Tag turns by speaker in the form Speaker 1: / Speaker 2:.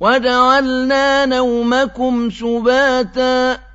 Speaker 1: وَجَعَلْنَا نَوْمَكُمْ سُبَاتًا